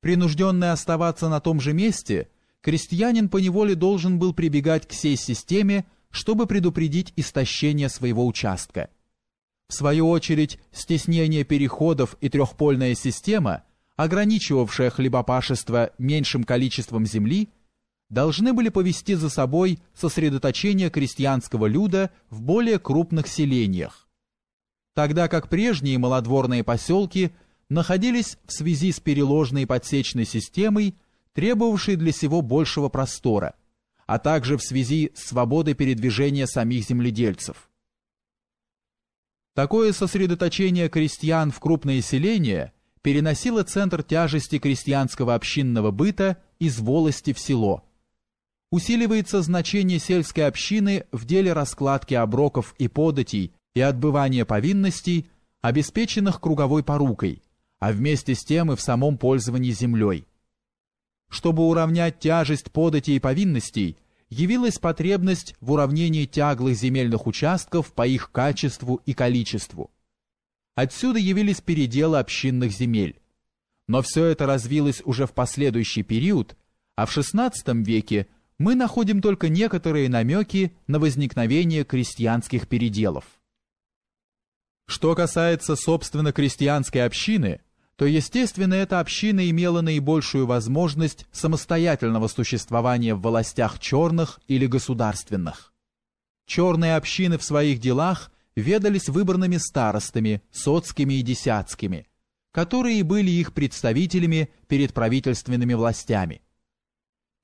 Принужденный оставаться на том же месте, крестьянин поневоле должен был прибегать к сей системе, чтобы предупредить истощение своего участка. В свою очередь, стеснение переходов и трехпольная система, ограничивавшая хлебопашество меньшим количеством земли, должны были повести за собой сосредоточение крестьянского люда в более крупных селениях, тогда как прежние малодворные поселки находились в связи с переложной подсечной системой, требовавшей для сего большего простора, а также в связи с свободой передвижения самих земледельцев. Такое сосредоточение крестьян в крупные селения переносило центр тяжести крестьянского общинного быта из волости в село – усиливается значение сельской общины в деле раскладки оброков и податей и отбывания повинностей, обеспеченных круговой порукой, а вместе с тем и в самом пользовании землей. Чтобы уравнять тяжесть податей и повинностей, явилась потребность в уравнении тяглых земельных участков по их качеству и количеству. Отсюда явились переделы общинных земель. Но все это развилось уже в последующий период, а в XVI веке – мы находим только некоторые намеки на возникновение крестьянских переделов. Что касается собственно крестьянской общины, то естественно эта община имела наибольшую возможность самостоятельного существования в властях черных или государственных. Черные общины в своих делах ведались выбранными старостами, соцкими и десятскими, которые были их представителями перед правительственными властями.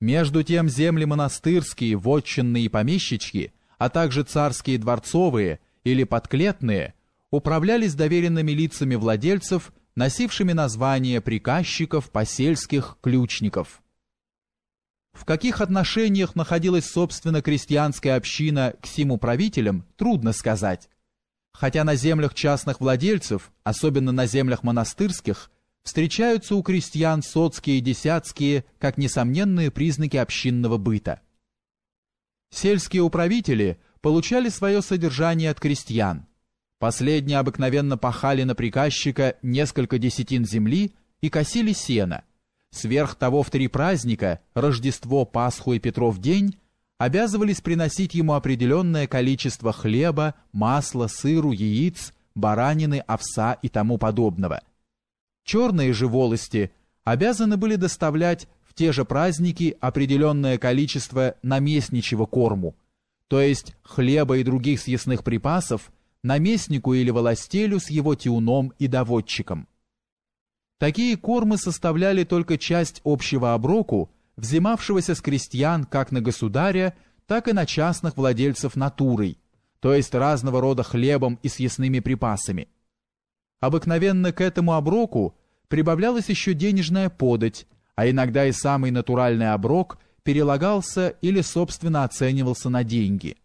Между тем земли монастырские, вотчинные и помещичьи, а также царские дворцовые или подклетные, управлялись доверенными лицами владельцев, носившими названия приказчиков, посельских, ключников. В каких отношениях находилась собственно крестьянская община к сим правителям, трудно сказать. Хотя на землях частных владельцев, особенно на землях монастырских, встречаются у крестьян соцкие и десятские как несомненные признаки общинного быта. Сельские управители получали свое содержание от крестьян. Последние обыкновенно пахали на приказчика несколько десятин земли и косили сено. Сверх того в три праздника, Рождество, Пасху и Петров день, обязывались приносить ему определенное количество хлеба, масла, сыру, яиц, баранины, овса и тому подобного – Черные же волости обязаны были доставлять в те же праздники определенное количество наместничьего корму, то есть хлеба и других съестных припасов, наместнику или волостелю с его тиуном и доводчиком. Такие кормы составляли только часть общего оброку, взимавшегося с крестьян как на государя, так и на частных владельцев натурой, то есть разного рода хлебом и съестными припасами. Обыкновенно к этому оброку прибавлялась еще денежная подать, а иногда и самый натуральный оброк перелагался или собственно оценивался на деньги.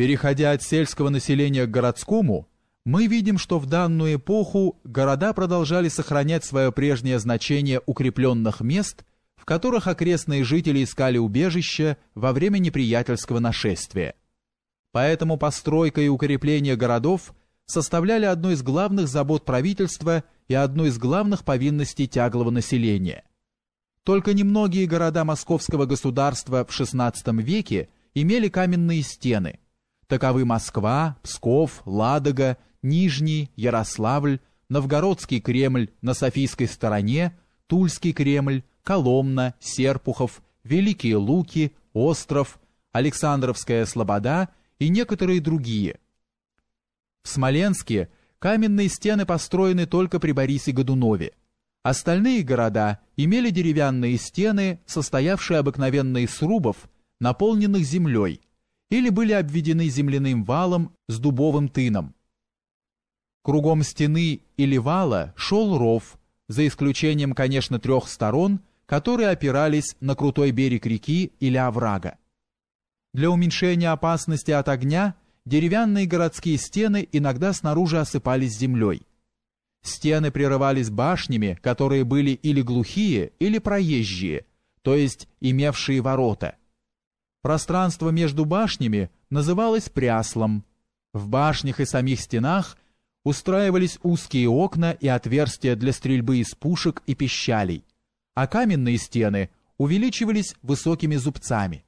Переходя от сельского населения к городскому, мы видим, что в данную эпоху города продолжали сохранять свое прежнее значение укрепленных мест, в которых окрестные жители искали убежище во время неприятельского нашествия. Поэтому постройка и укрепление городов составляли одну из главных забот правительства и одну из главных повинностей тяглого населения. Только немногие города московского государства в XVI веке имели каменные стены. Таковы Москва, Псков, Ладога, Нижний, Ярославль, Новгородский Кремль на Софийской стороне, Тульский Кремль, Коломна, Серпухов, Великие Луки, Остров, Александровская Слобода и некоторые другие – в Смоленске каменные стены построены только при Борисе Годунове. Остальные города имели деревянные стены, состоявшие обыкновенно из срубов, наполненных землей, или были обведены земляным валом с дубовым тыном. Кругом стены или вала шел ров, за исключением, конечно, трех сторон, которые опирались на крутой берег реки или оврага. Для уменьшения опасности от огня деревянные городские стены иногда снаружи осыпались землей. Стены прерывались башнями, которые были или глухие, или проезжие, то есть имевшие ворота. Пространство между башнями называлось пряслом. В башнях и самих стенах устраивались узкие окна и отверстия для стрельбы из пушек и пищалей, а каменные стены увеличивались высокими зубцами.